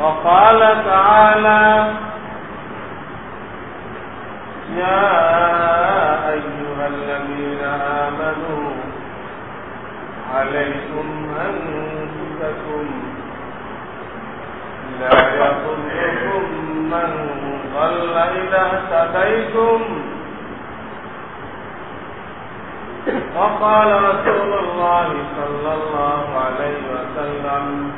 وقال تعالى يا أيها الذين آمنوا عليكم أنفسكم لا يضركم من ضل إذا اهتديتم. وقال رسول الله صلى الله عليه وسلم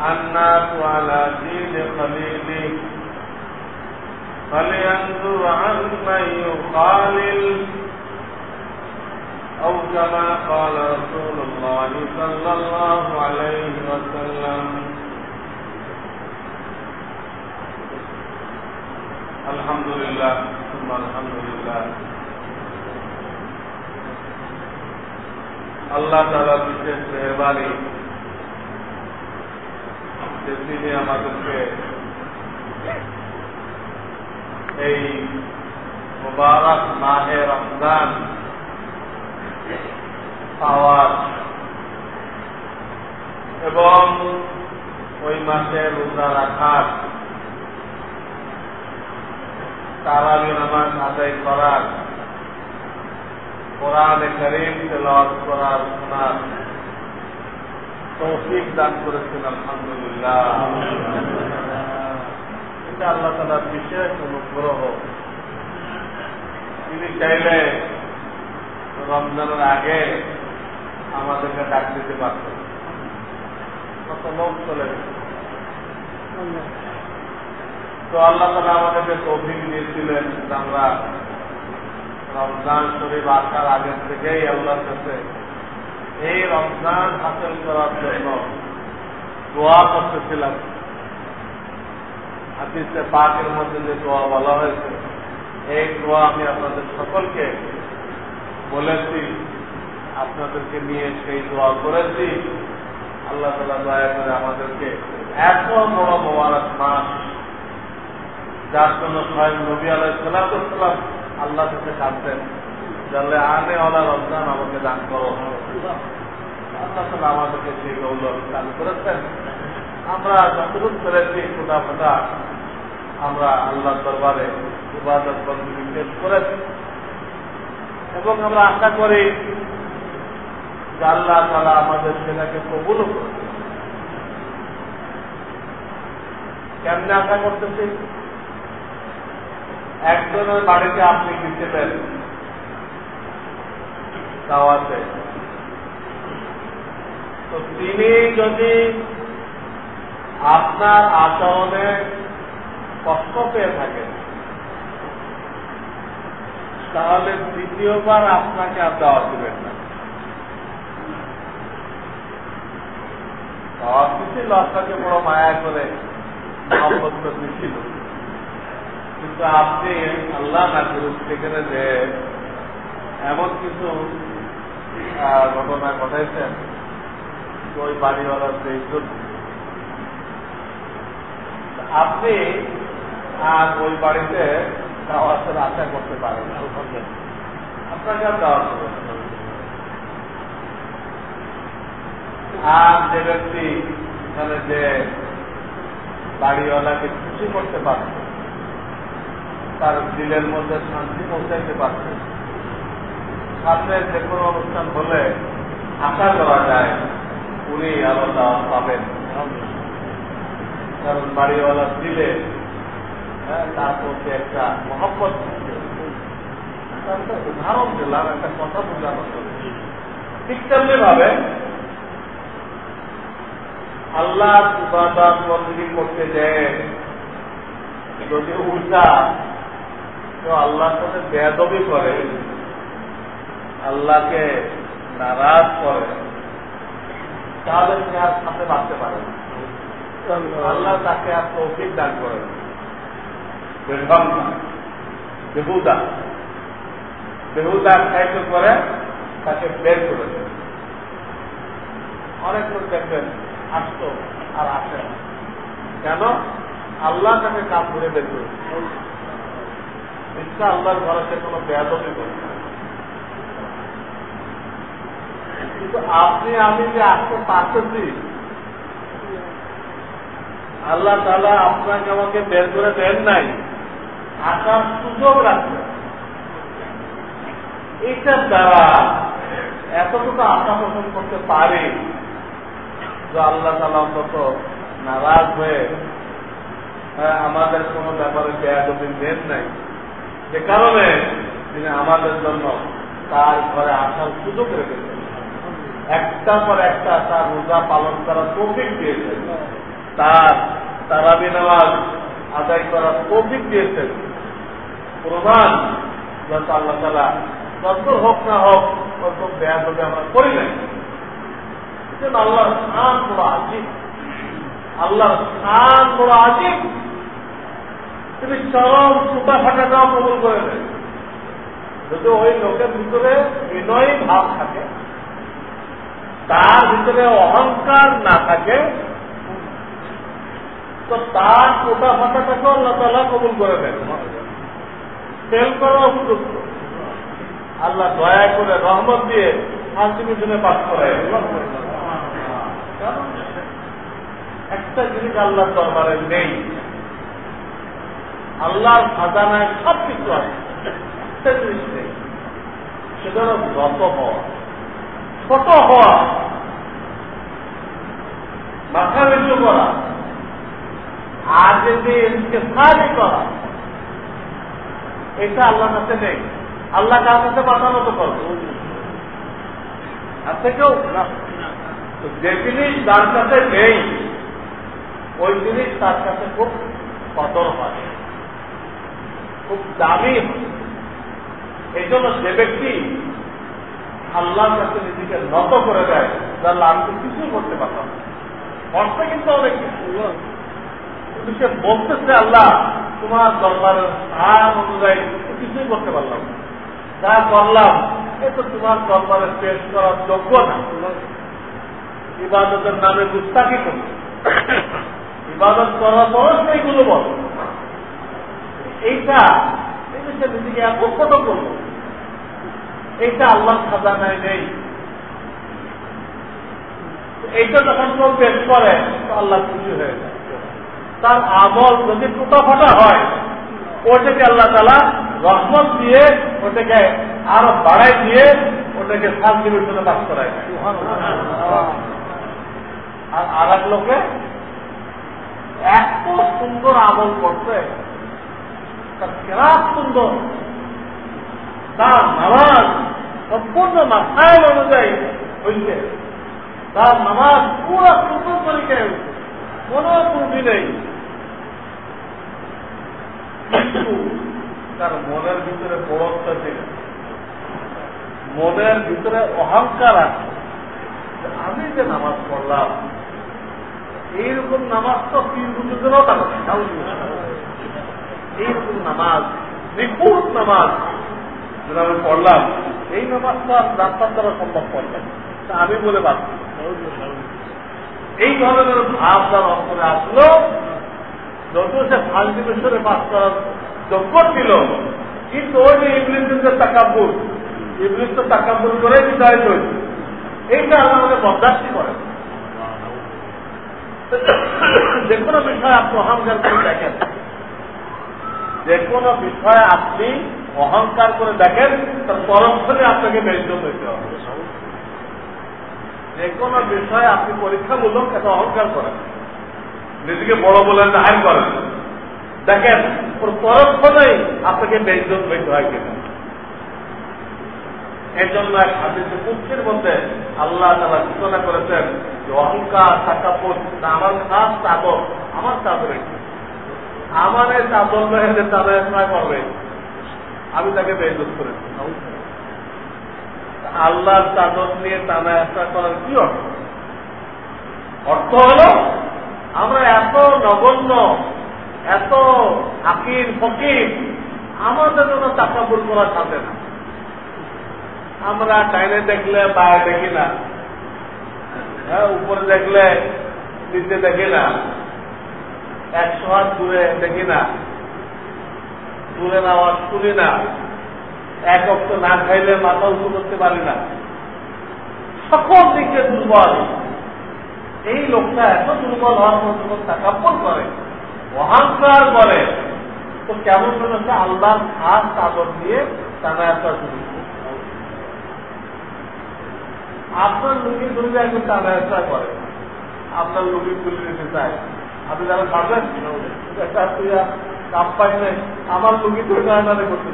الناس على دين خليلي. فلينظر عن من يخالل. أو كما قال رسول الله صلى الله عليه وسلم. الحمد لله، ثم الحمد لله. اللہ تعالیٰ کی مہربانی যে তিনি আমাদেরকে এই মুবারক মাহে রমজান পাওয়ার এবং ওই মাসে রোজা রাখার তারাবি নামাজ আদায় করার কোরআন করিম তেলাওয়াত করার শোনার তৌফিক দান করেছেন, আলহামদুলিল্লাহ। এটা আল্লাহ তালার বিশেষ অনুগ্রহ। তিনি চাইলে রমজানের আগে আমাদেরকে ডাক দিতে পারতেন। কত লোক চলে তো আল্লাহ তালা আমাদেরকে তৌফিক দিয়েছিলেন আমরা রমজান শরীফ আসার আগের থেকেই আল্লাহর কাছে এই রমজান হাসিল করার জন্য দোয়া করতেছিলাম। হাদিসে পাকের মধ্যে যে দোয়া বলা হয়েছে, এই দোয়া আমি আপনাদের সকলকে বলেছি, আপনাদেরকে নিয়ে সেই দোয়া করেছি। আল্লাহ তালা দয়া করে আমাদেরকে এত বড় মোবারক মাস যার জন্য স্বয়ং নবী আলাই সালাম আল্লাহ থেকে কাঁদতেন জানলে আনে ওলা রমজান আমাকে দান করো। আমাদেরকে সেই গৌরব দান করেছেন। আমরা যতটুক করেছি ফোটা ফোটা আমরা আল্লাহ দরবারে ইবাদত বন্দী পেশ করেছি। এবং আমরা আশা করি যে আল্লাহ তালা আমাদের সেটাকে করেছে। কেমনে আশা করতেছি? একজনের বাড়িতে আপনি গেছিলেন দাওয়াতে তো তিনি যদি আপনার আচরণে কষ্ট পেয়ে থাকেন, তাহলে দ্বিতীয়বার আপনাকে আর দেওয়া দেবেন না। দাওয়াত দিচ্ছিল আপনাকে বড় মায়া করে দিচ্ছিল কিন্তু আপনি আল্লাহ না করুন সেখানে যে এমন কিছু ঘটনা ঘটাইছেন ওই বাড়িওয়ালার সেই আপনি আর ওই বাড়িতে দাওয়াতের আশা করতে পারেন আপনাকে আর দাওয়াত আর যে ব্যক্তি এখানে যে বাড়িওয়ালাকে খুশি করতে পারছে, তার দিলের মধ্যে শান্তি পৌঁছাইতে পারছে সামনে যে কোনো অনুষ্ঠান হলে আশা করা যায় উনি দাওয়াত পাবেন। কারণ বাড়িওয়ালা দিলে হ্যাঁ, তার মধ্যে একটা মহব্বত উদাহরণ দিলাম একটা কথা বোঝানো ঠিক তেমনি ভাবে আল্লাহ ইবাদত করতে যায় যদি উল্টা তো আল্লাহর সাথে বেদবি করে আল্লাহকে নারাজ করে, তাহলে সে আর সামনে বাঁচতে পারে আল্লাহ তাকে আর তৌফিক দান করে বেহুদা বেহুদা খাইত করে তাকে বের করে অনেক লোক দেখবেন আসতো আর আসে কেন? আল্লাহ তাকে কাজ করে বের করে আল্লাহর ঘরে সে কোনো বেয়াদবি করে কিন্তু আপনি আমি যে আসতে পারতেছি আল্লাহ তালা আপনাকে আমাকে বের করে দেন নাই। আসার সুযোগ রাখবে এইটার দ্বারা এতটুকু আশা পোষণ করতে পারি যে আল্লাহ তালা অন্তত নারাজ হয়ে হ্যাঁ, আমাদের কোনো ব্যাপারে বেয়াদবিন দেন নাই। যে কারণে তিনি আমাদের জন্য তার ঘরে আসার সুযোগ রেখেছেন। একটা পর একটা তার রোজা পালন করার তৌফিক দিয়েছেন। তার তারাবি নামাজ আদায় করার তৌফিক দিয়েছেন। যাতে আল্লাহ তালা যত হোক না হোক তত ব্যাস হবে আমরা করি নাই আল্লাহর স্থান বড় আজিব আল্লাহর স্থান বড় আজিব তিনি চরম সুতা ফাটাটাও কবল করে দেন যদি ওই লোকের ভিতরে বিনয়ী ভাব থাকে তার ভিতরে অহংকার না থাকে, তো তার কোটা ফাটাটাকেও আল্লাহ তালা কবুল করে দেন। ফেল করা উপযুক্ত আল্লাহ দয়া করে রহমত দিয়ে শান্তি মিশনে পাঠ করায় একটা জিনিস আল্লাহর দরবারে নেই। আল্লাহর খাজানায় সব কিছু আছে। একটা জিনিস নেই। সেটা যত হওয়া। ছোট হওয়া, মাথা নিচু করা, আর যদি সাহায্য করা, এটা আল্লাহর কাছে নেই। আল্লাহ কার কাছে পাঠানো তো করবে না। যে জিনিস তার কাছে নেই, ওই জিনিস তার কাছে খুব কদর হয়। খুব দামি এই জন্য যে ব্যক্তি আল্লাহর কাছে নিজেকে নত করে দেয় তাহলে আমি তো কিছুই করতে পারতাম কষ্ট কিন্তু অনেক কিছু। কিন্তু সে বলতেছে, আল্লাহ, তোমার দরবারের স্থান অনুযায়ী কিছুই করতে পারলাম যা করলাম, এ তো তোমার দরবারে পেশ করার যোগ্য না। ইবাদতের নামে গুস্তাকি করবে ইবাদত করার পর সেইগুলো বল। এইটা সে নিজেকে ছোট করল এইটা আল্লাহ খাজানায় নেই এইটা যখন কেউ পেশ করে, তো আল্লাহ খুশি হয়ে তার আমল যদি টুটা ফাটা হয় ওটাকে আল্লাহ তালা রহমত দিয়ে ওটাকে আরও বাড়াই দিয়ে ওটাকে শান্তি জন্য বাস করায় আর আর এক লোকে এত সুন্দর আমল করছে, তার কেরাত সুন্দর। তার নামাজ সম্পূর্ণ মাথায় অনুযায়ী হইছে। তার নামাজ পুরো সুন্দর তরিকায় হইছে। কোনো ত্রুটি নেই। কিন্তু তার মনের ভিতরে বড়ত্ব ছিল মনের ভিতরে অহংকার আছে। আমি যে নামাজ পড়লাম, এইরকম নামাজ তো তিন বুঝুদেরও পারে এইরকম নামাজ, নিখুঁত নামাজ যেটা আমি পড়লাম, এই নামাজটা রাস্তার দ্বারা সম্ভব তা আমি বলে পাচ্ছি এই ধরনের ভাব তার অন্তরে আসলো। যত সে ফালতু পেছনে পাস করার যোগ্য ছিল, কিন্তু ওই যে ইংলিশের টাকাপুর ইংলিশ তো টাকাপুর করে বিদায় হয়েছে। এইটা আমাদের বরদাস্তি করে। যে কোনো বিষয়ে আপনি অহংকার করে দেখেন। যে কোনো বিষয়ে আপনি অহংকার করে দেখেন, তার পরক্ষণে আপনাকে বেজত হইতে হবে। যে কোনো বিষয়ে আপনি পরীক্ষামূলক এত অহংকার করেন। নিজেকে বড় বলে জাহার করেন। দেখেন, ওর পরক্ষণেই আপনাকে বেজত হইতে হয় কিনা। এর জন্য এক হাদিসে কুচ্ছির মধ্যে আল্লাহ তারা সূচনা করেছেন যে অহংকার টাকাপুর আমার খাস চাদর, আমার চাদর আমার এই চাদর প্রায় করবে আমি তাকে বেজত করেছি। আল্লাহর চাদর নিয়ে টানা একটা করার কি অর্থ? অর্থ হল, আমরা এত নগণ্য, এত হাকির ফকির, আমাদের জন্য টাকা ভুল করা সাথে না। আমরা ডাইনে দেখলে বাইরে দেখি না। হ্যাঁ উপরে দেখলে, নিচে দেখি না। একশো হাত দূরে দেখি না। দূরে আওয়াজ শুনি না। এক অক্ট না খাইলে মাথা উঁচু করতে পারি না। সকল দিকে দুর্বল। এই লোকটা এত দুর্বল হওয়ার পর্যন্ত তাকাপ্পর করে, অহংকার করে, তো কেমন করে হচ্ছে আল্লাহর খাস চাদর দিয়ে টানা একটা শুরু আপনার লুকি ধরে একজন টানা একটা করে। আপনার লুকি তুলে নিতে চায়। আপনি যারা একটা কাপ পাই নাই, আমার লুকি ধরে টানা করতে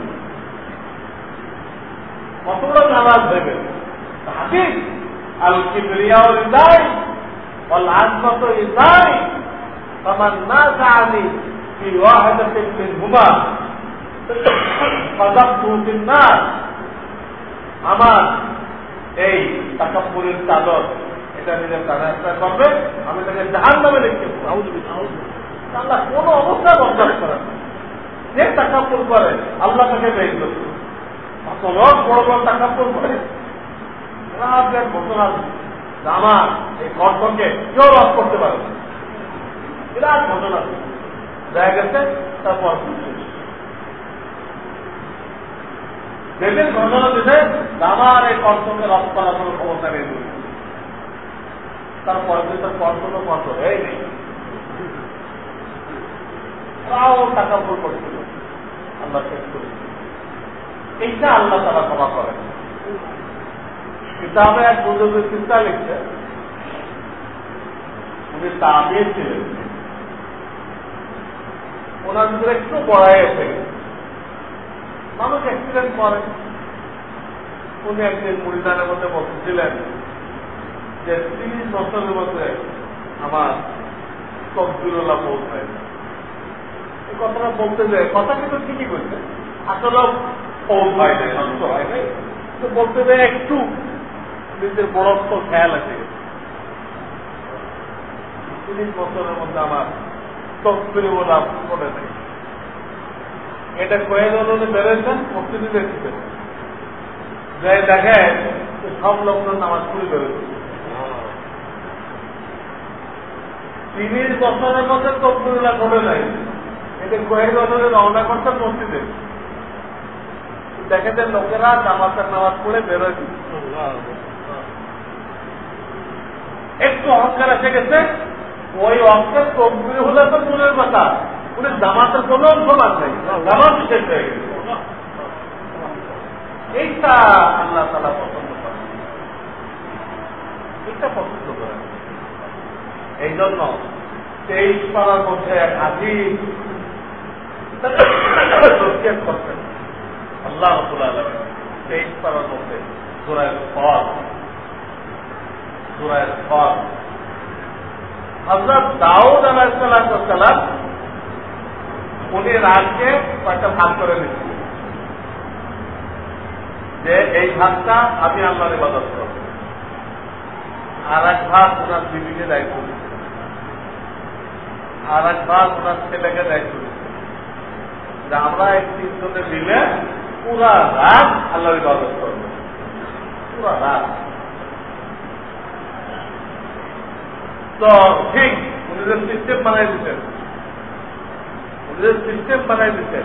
কতগুলো নারাজ হাদিস আল নার আমার এই চাদর, এটা নিজের কানাটা করবে আমি তাকে জাহান নামে লিখতে আল্লাহ কোন অবস্থায় বরদাস্ত করে না। যে তাকাব্বুর করে, আল্লাহ তাকে বের করবে রথ বড় বড় টাকা করে। ঘটনা আমার এই কণ্ঠকে কেউ রথ করতে পারে বিরাট ঘটনা। দেখা গেছে, তারপর যেদিন ঘটনা দিতে আমার এই কণ্ঠকে রথ করার কোনো ক্ষমতা নেই। তারপর তার কণ্ঠ তো কণ্ঠ এই নেই তাও টাকা ভুল করছিল আল্লাহ শেষ করেছিল এইটা আল্লাহ তারা ক্ষমা করেন। কিতাবে এক বুজুর্গের চিন্তা লিখছে? উনি তাবিয়ে ছিলেন। ওনার ভিতরে একটু বড়াই এসে মানুষ অ্যাক্সিডেন্ট করে। উনি একদিন মুড়িদানের মধ্যে বসেছিলেন যে তিরিশ বছরের মধ্যে আমার কবজুরুল্লাহ পৌঁছায়। কথাটা বলতে যায় কথা কিন্তু ঠিকই করছে আসলে হয় নাই হয় তো বলতে হবে একটু, নিজের বড়ত্ব খেয়াল আছে। তিরিশ বছরের মধ্যে আমার তফসিলে নেই। এটা কয়ে ধরনের বেড়েছেন প্রস্তুতি দেখছেন যে দেখে সব লোক নামাজ পড়ে বেরোচ্ছে তিরিশ বছরের মধ্যে তফসিলা করে নাই। এটা কয়েক বছরে রওনা করছেন মসজিদে। দেখে যে লোকেরা নামাজের নামাজ পড়ে বেরোয় একটু অহংকার এসে গেছে, ওই অঙ্কের কমজোরি হলে তো দূরের কথা। উনি জামাতের কোন অংশমান নেই। জামাত শেষ হয়ে গেছে। এইটা আল্লাহ তালা পছন্দ করেন। এইটা পছন্দ করেন। এই জন্য তেইশ পাড়ার মধ্যে এক উনি রাজকে কয়েকটা ভাগ করে নিচ্ছেন যে এই ভাগটা আমি আল্লাহর ইবাদত করব আর এক ভাগ ওনার বিবিকে দায়িত্ব আর এক ভাগ ওনার ছেলেকে দায়িত্ব যে আমরা এই তিনজনে মিলে পুরা রাত আল্লাহর ইবাদত করব। পুরা রাত। তো ঠিক উনিদের সিস্টেম বানাই দিতেন। উনিদের সিস্টেম বানাই দিতেন।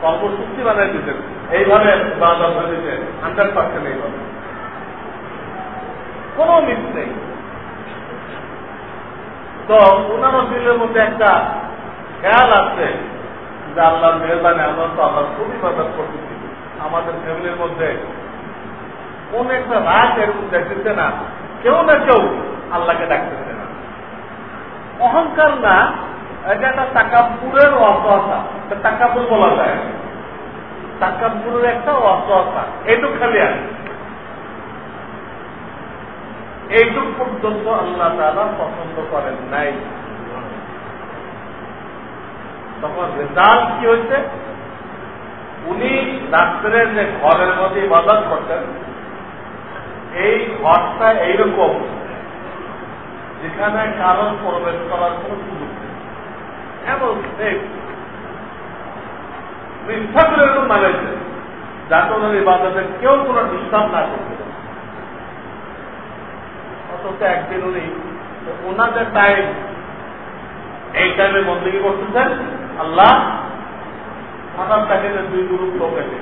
কর্মসূচি বানাই দিতেন। এইভাবে বাধা ধরে দিতেন হান্ড্রেড পার্সেন্ট এইভাবে। কোন মিস নেই। তো ওনারও দিলের মধ্যে একটা খেয়াল আছে। যে আল্লাহর মেহরবানি আমরা তো আল্লাহ খুবই বাজার করতেছি আমাদের ফ্যামিলির মধ্যে কোন একটা রাত এরকম দেখতেছে না, কেউ না কেউ আল্লাহকে ডাকতেছে না। অহংকার না, এটা একটা টাকাপুরের অসহতা টাকাপুর বলা যায়। টাকাপুরের একটা অসহতা এইটুক খালি আছে এইটুক পর্যন্ত আল্লাহ তারা পছন্দ করেন নাই। তখন রেজাল্ট কি হয়েছে? উনি রাত্রে যে ঘরের মধ্যে ইবাদত করতেন, এই ঘরটা এইরকম যেখানে কারণ প্রবেশ করার কোন সুযোগ নেই। এমন এরকম মানেছে যাতে ওনার ইবাদতের কেউ কোনো ডিস্টার্ব না করতে অথচ একদিন উনি ওনাদের টাইম এই টাইমে বন্দী করতেছেন আল্লাহ ওনার প্যাকেটে দুই গ্রুপ লোক আছে।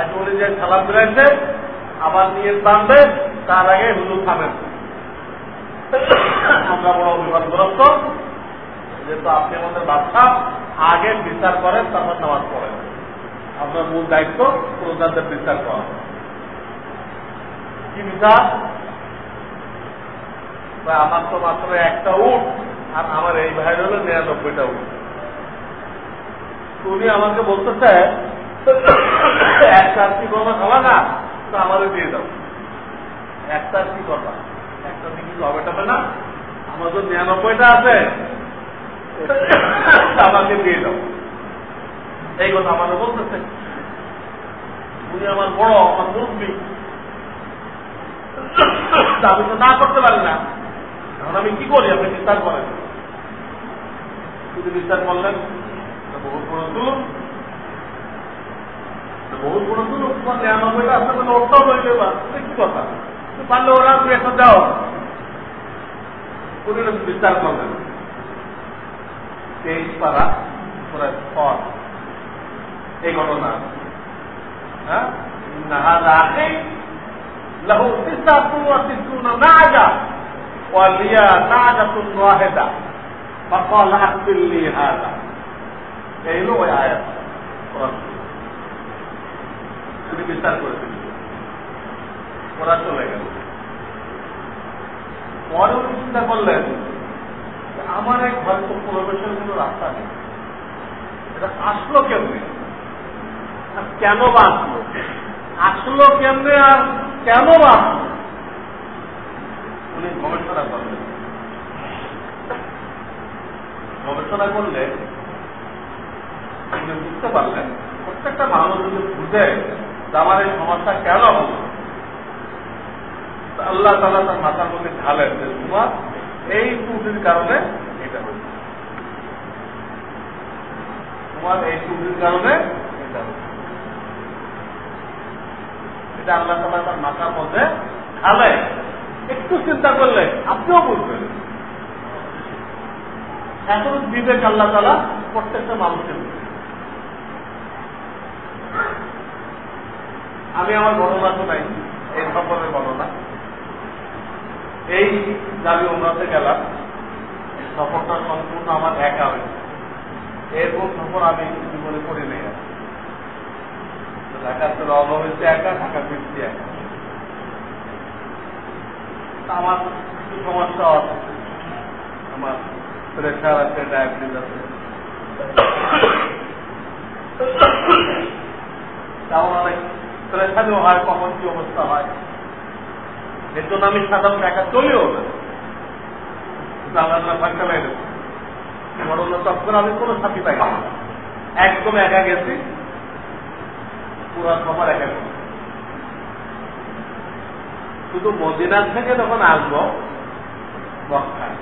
এক উনি যে সালাম ফিরাইছে আবার নিয়ে টানবে তার আগে হুজুর থামেন। আমরা বড় অভিমানগ্রস্ত যেহেতু আপনি আমাদের বাচ্চা আগে বিচার করেন, তারপর নামাজ পড়েন। আপনার মূল দায়িত্ব প্রধানদের বিচার করা। কি বিচার? আমার তো মাত্র একটা উঠ আর আমার এই ভাইয়ের হলো নিরানব্বইটা উনি আমাকে বলতেছে একটা কি করবা খাওয়া না, তো আমাদের দিয়ে দাও। একটা কি করবা একটা দিকে হবে টাবে না আমার তো নিরানব্বইটা আছে আমাকে দিয়ে দাও। এই কথা আমাদের বলতেছে। উনি আমার বড়, আমার মুরব্বী। আমি তো না করতে পারি না। এখন আমি কি করি? আপনি চিন্তা করেন। তিনি বিচার করলেন বহু বড় বহু বহুত বড় জুলুম তোমার নিরানব্বইটা আপনার কোনো অর্থও রইলে বা? কি কথা? পারলে ওরা তুই এখন দাও উনি বিচার করলেন তেইশ পারা এই ঘটনা। না আগা না আগা তুমি فقال أقبل لي هذا এই হলো ওই আয়াত তিনি বিচার করেছেন ওরা চলে গেল পরে উনি চিন্তা করলেন আমার এক ঘর তো প্রবেশের কোনো রাস্তা নেই এটা আসলো কেমনে কেন বা আসলো আসলো কেমনে আর কেন বা উনি গবেষণা করলেন গবেষণা করলে বুঝতে পারলেন, প্রত্যেকটা মানুষ যদি বুঝে আমার এই সমস্যা কেন আল্লাহ তালা তার মাথার মধ্যে ঢালেন যে, তোমার এই ত্রুটির কারণে এটা হচ্ছে তোমার এই ত্রুটির কারণে এটা হচ্ছে এটা আল্লাহ তালা তার মাথার মধ্যে ঢালে একটু চিন্তা করলে আপনিও বুঝবেন। এখন বিবেক আল্লাহ তালা প্রত্যেকটা মানুষের আমি আমার গণনা শোনাই, এই সম্পর্কে গণনা এই দাবি উন্নতে গেলাম, সফরটা সম্পূর্ণ আমার একা হয়েছে। এরকম সফর আমি জীবনে করে নেই ঢাকাতে রওনা হয়েছে একা ঢাকা ফিরছি একা। আমার সমস্যা আছে। আমার প্রেশার আছে, ডায়াবেটিস আছে। তেমন অনেক প্রেশারও কখন কি অবস্থা এর জন্য আমি সাধারণ একা চলিও না। আল্লাহ ফাঁকা বাইরে আমার আমি কোনো সাথী একদম একা গেছি। পুরা একা শুধু মদিনার থেকে যখন আসব, মক্কায়।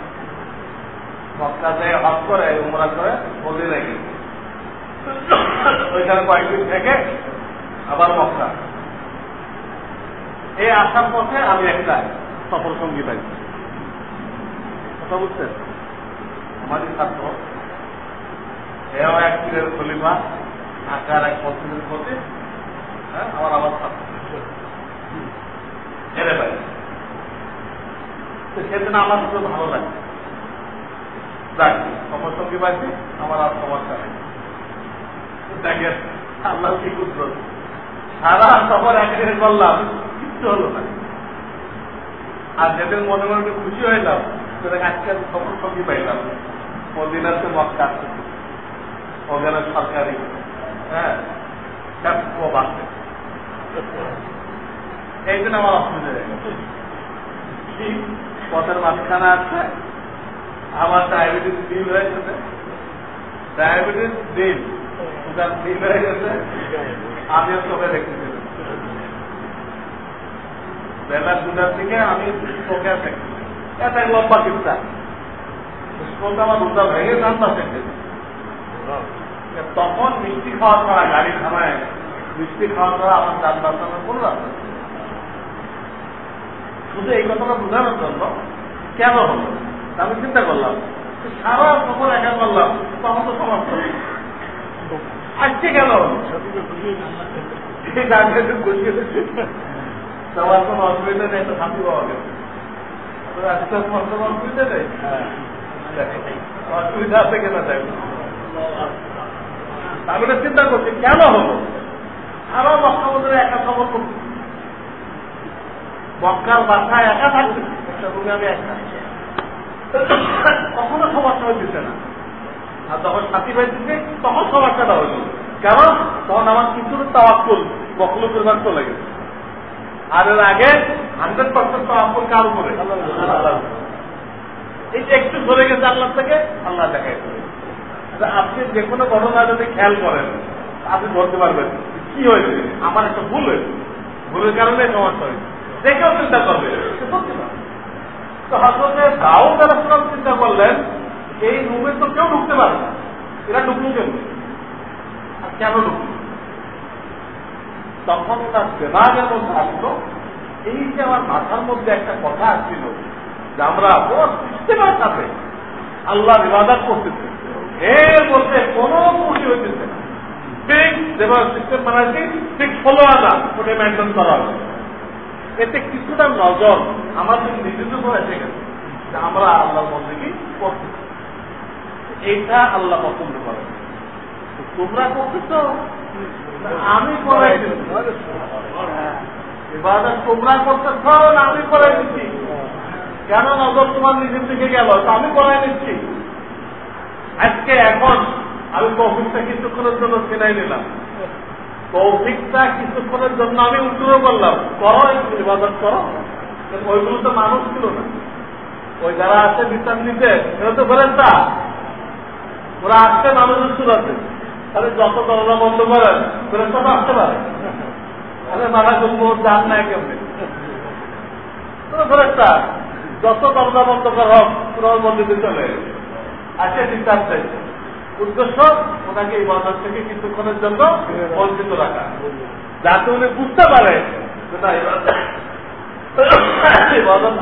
মক্কা থেকে হজ করে, উমরা করে মদিনায় গেছি ওইখানে কয়েকদিন থেকে আবার মক্কা। এই আসার পথে আমি একটা সফর সঙ্গী পাইছি। কথা বুঝছেন? আমাদের ছাত্র। এও এক পীরের খলিফা, ঢাকার এক মসজিদের প্রতি হ্যাঁ আমার আবার ছাত্র। ভাই। তো সেদিন আমার খুব ভালো লাগে সঙ্গী পাইছি আমার যেদিন মনে মনে খুশি হইলাম সেটা আজকে সফর সঙ্গী পাইলাম মদিনাতে মক্কা ওখানে সরকারি। হ্যাঁ এই জন্য আমার অসুবিধা হয়ে গেছে পথের মাঝখানে আছে। আমার ডায়াবেটিস ডিল হয়ে গেছে। ডায়াবেটিস ডিল সুগার ডিল হয়ে গেছে। আমিও চোখে দেখতেছি বেলা দুটার দিকে আমি চোখে দেখতেছি এটা লম্বা চিন্তা। স্কুলটা আমার দুটা ভেঙে জানতা দেখতেছি। তখন মিষ্টি খাওয়া ছাড়া গাড়ি থামায় মিষ্টি খাওয়া ছাড়া আমার যান বাঁচানোর কোন রাস্তা শুধু এই কথাটা বোঝানোর জন্য কেন হলো? আমি চিন্তা করলাম সারা সফর একা করলাম তখন তো সমাপ্ত। আজকে কেন? সবার কোনো অসুবিধা নেই তো শান্তি পাওয়া গেছে। অসুবিধা নেই? অসুবিধা আছে কেন তাই? চিন্তা করছি কেন হলো? সারা মধ্যে একা করছি মক্কার বাসায় একা থাকবে রুমে আমি একা। কখনো সমস্যা হইতেছে না। আর যখন সাথী পাইতেছে তখন সমস্যাটা হইল কেন তখন আমার কিছু তাওয়াক্কুল মখলুকের ভাগ চলে গেছে। আর এর আগে হান্ড্রেড পার্সেন্ট তাওয়াক্কুল কার উপরে? এই যে একটু ধরে গেছে আল্লাহ থেকে, আল্লাহ দেখাই আপনি যে কোনো ঘটনা যদি খেয়াল করেন, আপনি ধরতে পারবেন, কি হয়েছে? আমার একটা ভুল হয়েছে। ভুলের কারণে সমস্যা হয়েছে। দেখেও চিন্তা করবে। চিন্তা করলেন, এই রুমে তো কেউ ঢুকতে পারে এরা ঢুকলো কেন? আর কেন তখন তার আসলো এই যে আমার মাথার মধ্যে একটা কথা আসছিল, যে আমরা সিস্টেমের সাথে আল্লাহ ইবাদত করতেছি। এর মধ্যে কোনো ত্রুটি হইতেছে না। ঠিক যেভাবে সিস্টেম বানাচ্ছি ঠিক ফলো আনা ওটা মেনটেন করা হবে এতে কিছুটা নজর আমাদের নিজের উপর এসে গেছে আমরা আল্লাহর মধ্যে কি করছি। এইটা আল্লাহ পছন্দ করে। তোমরা করতেছ? আমি করাই এবার তোমরা করতেছ, না আমি করাই দিচ্ছি? কেন নজর তোমার নিজের দিকে গেল? তো আমি করাই নিচ্ছি আজকে এখন আমি কৌফিকটা কিছুক্ষণের জন্য কিনাই নিলাম। কৌফিকটা কিছুক্ষণের জন্য আমি উত্তর করলাম। করো ইবাদত করো। ওইগুলো তো মানুষ ছিল না। ওই যারা আছে বিচার নিতে, এরা তো ফেরেস্তা ওরা আসছে মানুষের সুরাতে তাহলে যত দরজা বন্ধ করেন ফেরেস্তা তো আসতে পারে। আরে মারা করব যান না কেমনি? ফেরেস্তা যত দরজা বন্ধ করা হোক, পুরো মন্দিরে চলে আসে বিচার চাইছে উদ্দেশ্য ওনাকে এই বাজার থেকে কিছুক্ষণের জন্য বঞ্চিত রাখা। যাতে উনি বুঝতে পারে যে না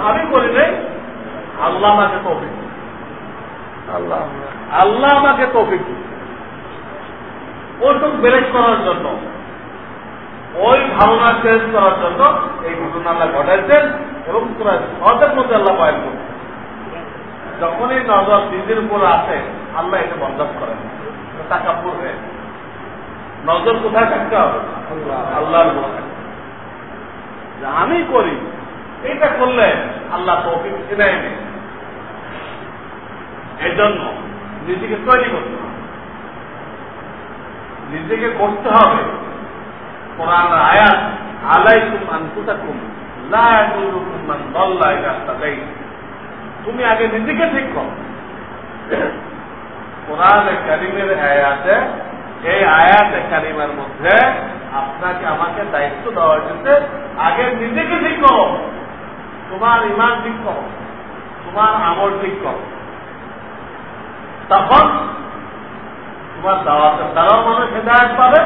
আমি করি নাই আল্লাহ আমাকে তৌফিক আল্লাহ আল্লাহ আমাকে তৌফিক ওইসব ব্রেক করার জন্য ওই ভাবনা চেঞ্জ করার জন্য এই ঘটনা আল্লাহ ঘটাইছেন এবং সহজের মধ্যে আল্লাহ পায় যখনই নজর নিজের উপর আসে আল্লাহ এটা বরদাস্ত করেন। টাকাপুর হয়ে। নজর কোথায় থাকতে হবে? আল্লাহর আমি করি, এটা করলে আল্লাহ তৌফিক ছিনাই নেই জন্য নিজেকে তৈরি করতে হবে। নিজেকে করতে হবে। কোরআন আয়াত, আলাইকুম আনফুসাকুম তুমি আগে নিজেকে ঠিক করো। কোরআন কারিমের আয়াতে, এই আয়াতে কারিমের মধ্যে আপনাকে আমাকে দায়িত্ব দেওয়া হয়েছে, আগে নিজেকে ঠিক করো। তোমার ইমান ঠিক করো, তোমার আমল ঠিক করো। তখন তোমার দাওয়াতের দ্বারাও মানুষ হেদায়ত পাবে,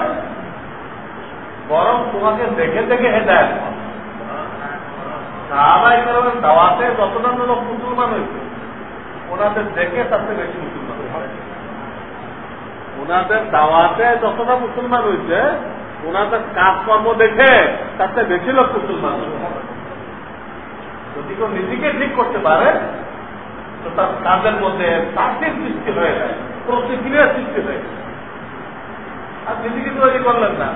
বরং তোমাকে দেখে দেখে হেদায়ত পাবে। সাহাবাই কারণে দাওয়াতে যতটা লোক মুসলমান হয়েছে, ওনাদের দেখে তাতে বেশি মুসলমান ওনাদের দাওয়াতে যতটা মুসলমান হয়েছে ওনাদের কাজকর্ম দেখে তাতে বেশি লোক মুসলমান যদি কেউ নিজেকে ঠিক করতে পারে, তো তার কাজের মধ্যে তাসির সৃষ্টি হয়ে যায় প্রতিক্রিয়ার সৃষ্টি হয়ে যায়। আর নিজেকে তৈরি করলেন না,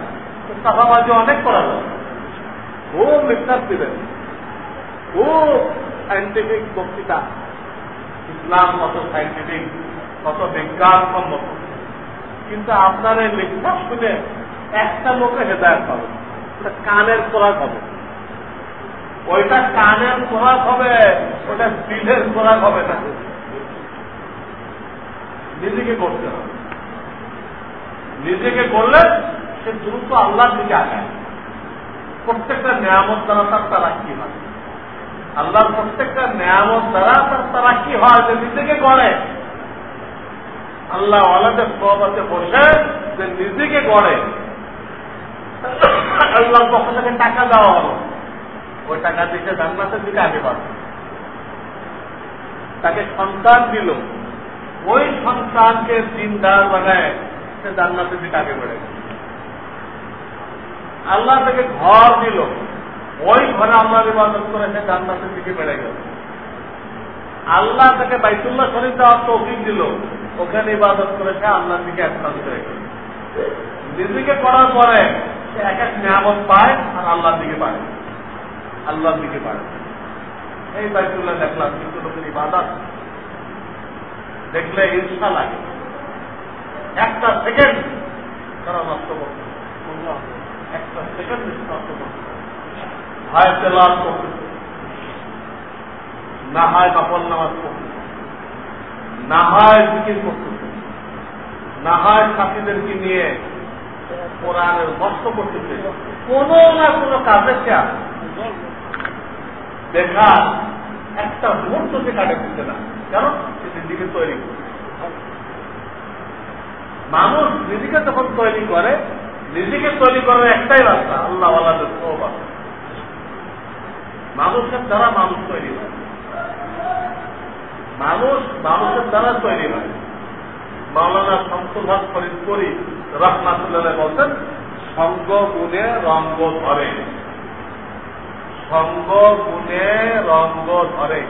তো সাফাবাজি অনেক করা যায়। খুব লেকচার দিলেন। খুব সাইন্টিফিক বক্তৃতা। ইসলাম কত সাইন্টিফিক কত বিজ্ঞানসম্মত। কিন্তু আপনার এই লেকচার শুনে একটা লোকে হেদায়ত পাবে। কানের খোরাক হবে। ওইটা কানের খোরাক হবে, ওটা দিলের খোরাক হবে না। নিজেকে করতে হবে। নিজেকে করলে সে দ্রুত আল্লাহর দিকে আগায়। প্রত্যেকটা নিয়ামত দ্বারা তার তারা কি হয়। আল্লাহর প্রত্যেকটা নিয়ামত দ্বারা তার তারা কি হয় যে নিজেকে করে। আল্লাহ আলাদের সবাতে বসে যে নিজেকে গড়ে। আল্লাহর পক্ষ থেকে টাকা দেওয়া হলো। ওই টাকা দিকে জান্নাতের দিকে আগে বাড়বে তাকে সন্তান দিল। ওই সন্তানকে দিনদার বানায় সে জান্নাতের দিকে আগে বেড়ে আল্লাহ তাকে ঘর দিল। ওই ঘরে আল্লাহ ইবাদত করে সে জান্নাতের দিকে বেড়ে গেল। আল্লাহ তাকে বাইতুল্লাহ শরীফ দেওয়ার তৌফিক দিল। ওখানে ইবাদত করে সে আল্লাহর দিকে একসাথ করে নিজেকে করার পরে সে এক এক নিয়ামত পায় আর আল্লাহর দিকে পায়। আল্লাহর দিকে পায়। এই বাইতুল্লাহ দেখলাম, কিন্তু লোকের ইবাদত দেখলে ঈর্ষা লাগে। একটা সেকেন্ড তারা নষ্ট করছে। একটা সেকেন্ড নষ্ট করছে। হয় তেলার করতেছে না হয় নকল নামাজ করতেছে না হয় জিকির করতেছে। না হয় সাথীদেরকে নিয়ে কোরআনের নষ্ট করতেছে। কোন না কোনো কাজের খেয়াল দেখা, একটা মুহূর্ত সে কাটে দিচ্ছে না। কেন সে নিজেকে তৈরি করে। মানুষ নিজেকে যখন তৈরি করে, নিজেকে তৈরি করার একটাই রাস্তা আল্লাহ আল্লাহদের মানুষের দ্বারা মানুষ তৈরি হয়। মানুষ মানুষের দ্বারা তৈরি হয়। মাওলানা শমসুলহাস ফরিদপুরি রহমাতুল্লাহ বলছেন, সঙ্গ গুণে রঙ্গ ধরে। সঙ্গ গুণে রঙ্গ ধরে।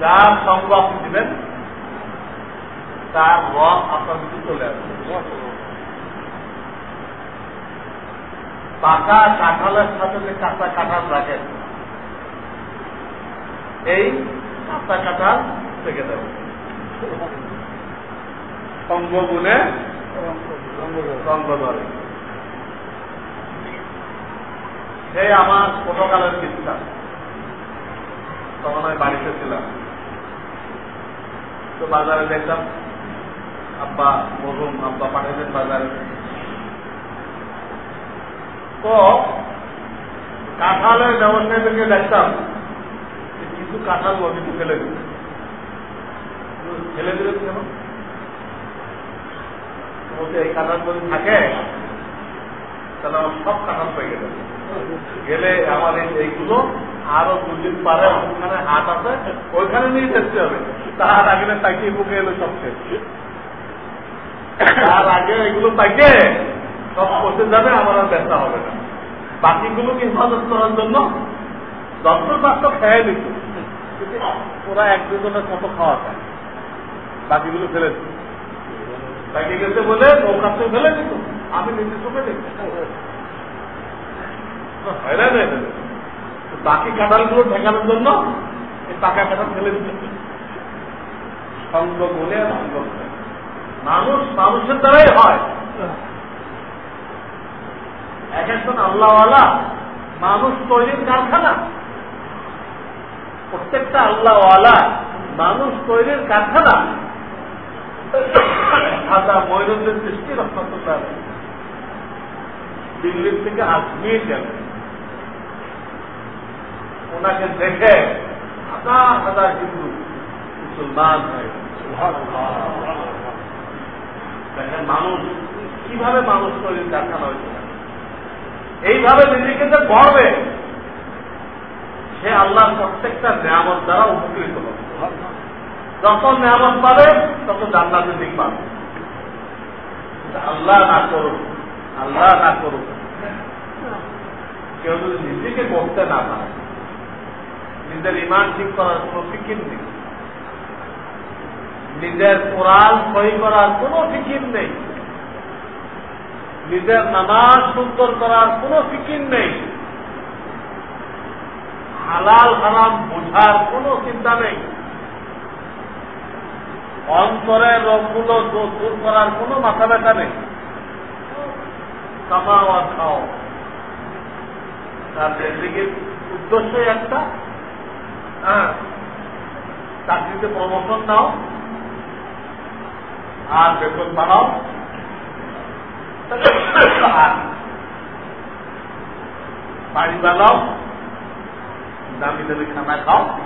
যার সঙ্গ আপনি দিবেন, তার রং আপনার কিছু চলে আসবে। পাকা কাঁঠালের সাথে যে কাঁচা কাঁঠাল রাখেন এই কাঁচা কাঁঠাল থেকে দেবে সঙ্গ গুণে সঙ্গ ধরে সেই আমার ছোটকালের চিন্তা তখন আমি বাড়িতে ছিলাম। তো বাজারে দেখলাম, আব্বা মরুম আব্বা পাঠাইছেন বাজারে। তো কাঁঠালের ব্যবসায়ীদেরকে দেখতাম কিছু কাঁঠাল নদীতে ফেলে দিল। ফেলে দিলেন কেন? বলতে এই কাঁঠাল যদি থাকে, তাহলে আমার সব কাঁঠাল পেয়ে গেলে গেলে আমার এইগুলো আরও দুদিন পারে, ওখানে হাট আছে, ওইখানে নিয়ে দেখতে হবে। তার আগে তাকিয়ে বুকে এলো সব তার আগে এগুলো তাকে সব পচে যাবে, আমার আর ব্যথা হবে না। বাকিগুলোকে হেফাজত করার জন্য যত বাক্য খেয়ে দিত ওরা এক দুজনের কত খাওয়া খায়। বাকিগুলো ফেলে তাকে গেছে বলে নৌকাতে ফেলে দিত। আমি নিজে চোখে গেল বাকি কাঁঠালগুলো ঠেকানোর জন্য এই পাকা ফেলে দিতে সঙ্গ গুণে সঙ্গ মানুষ মানুষের দ্বারাই হয়। এক একজন আল্লাহওয়ালা মানুষ তৈরির কারখানা। প্রত্যেকটা আল্লাহওয়ালা মানুষ তৈরির কারখানা। খাতা ময়ূরদের সৃষ্টি রক্ষা দিল্লির থেকে আজমির গেলেন ওনাকে দেখে হাজার হাজার হিন্দু মুসলমান দেখেন মানুষ, কীভাবে মানুষ তৈরির কারখানা হয়েছে? এইভাবে নিজেকে যে গড়বে সে আল্লাহ প্রত্যেকটা নিয়ামত দ্বারা উপকৃত হবে। যত নিয়ামত পাবে তত জান্নাতের দিক পাবে। আল্লাহ না করুক, আল্লাহ না করুক, কেউ যদি নিজেকে করতে না পারে, নিজের ইমান ঠিক করার কোন ফিকির নেই, নিজের কোরআন সই করার কোন ফিকির নেই, নিজের নামাজ সুন্দর করার কোন ফিকির নেই হালাল, হারাম বোঝার কোন চিন্তা নেই। অন্তরের রোগগুলো দূর করার কোন মাথা ব্যথা নেই। খাও তার জিন্দিগির উদ্দেশ্যই একটা। হ্যাঁ চাকরিতে প্রমোশন নাও। আর বেতন বাড়াও। বাড়ি বানাও। দামি দামি খানা খাও।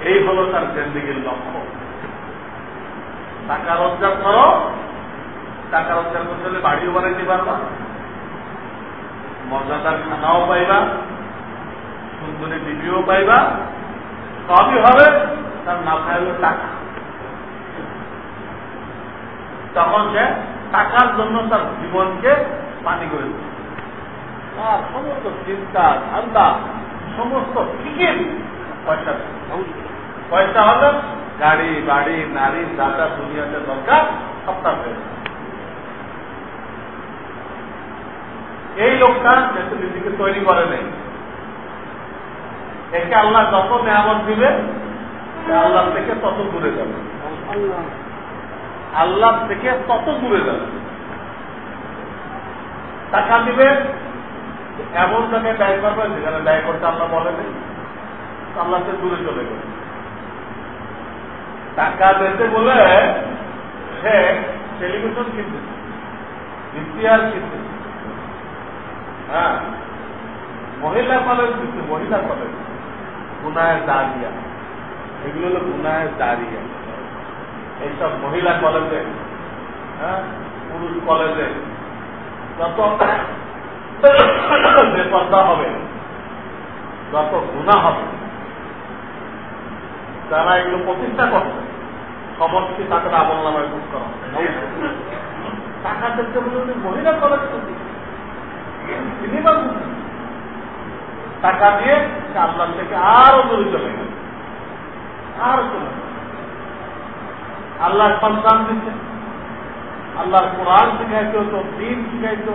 এই হল তার জিন্দিগির লক্ষ্য। টাকা রোজগার করো, টাকা রোজগার করতে হলে বাড়িও বানাইতে পারবা। মজাদার খানাও পাইবা, সুন্দরী বিবিও পাইবা। সবই হবে তার মাথায় হলো টাকা। তখন সে টাকার জন্য তার জীবনকে পানি করে দিচ্ছে তার সমস্ত চিন্তা, ধান্দা, সমস্ত ফিকির পয়সা পয়সা হলো গাড়ি, বাড়ি, নারী, দাদা, দুনিয়াতে দরকার পেয়েছে এই লোকটা যেহেতু নিজেকে তৈরি করে নেই, একে আল্লাহ যত নেয়ামত দিবে আল্লাহ থেকে তত দূরে যাবে। আল্লাহ থেকে তত দূরে যাবে। টাকা দিবে এমন জায়গায় ব্যয় করবে যেখানে ব্যয় করতে আল্লাহ বলেনি আল্লাহ থেকে দূরে চলে গেল। টাকা দিতে বলে সে টেলিভিশন কিনতে ইতিহাস কিনতে হ্যাঁ মহিলা কলেজ কিন্তু মহিলা কলেজ গুনায়ের দাঁড়িয়া এগুলো হলো গুনায়ের দাঁড়িয়া এইসব মহিলা কলেজে হ্যাঁ পুরুষ কলেজে যত বেপর্দা হবে যত গুণা হবে। যারা এগুলো প্রতিষ্ঠা করছে আমল বুক করা টাকা দেখতে বলে মহিলা কলেজ টাকা দিয়ে আল্লাহ থেকে আরও দূরে চলে গেল। আরও চলে আল্লাহ সন্তান দিচ্ছে, আল্লাহর কোরআন শিখাইতো তো দিন শিখাইতো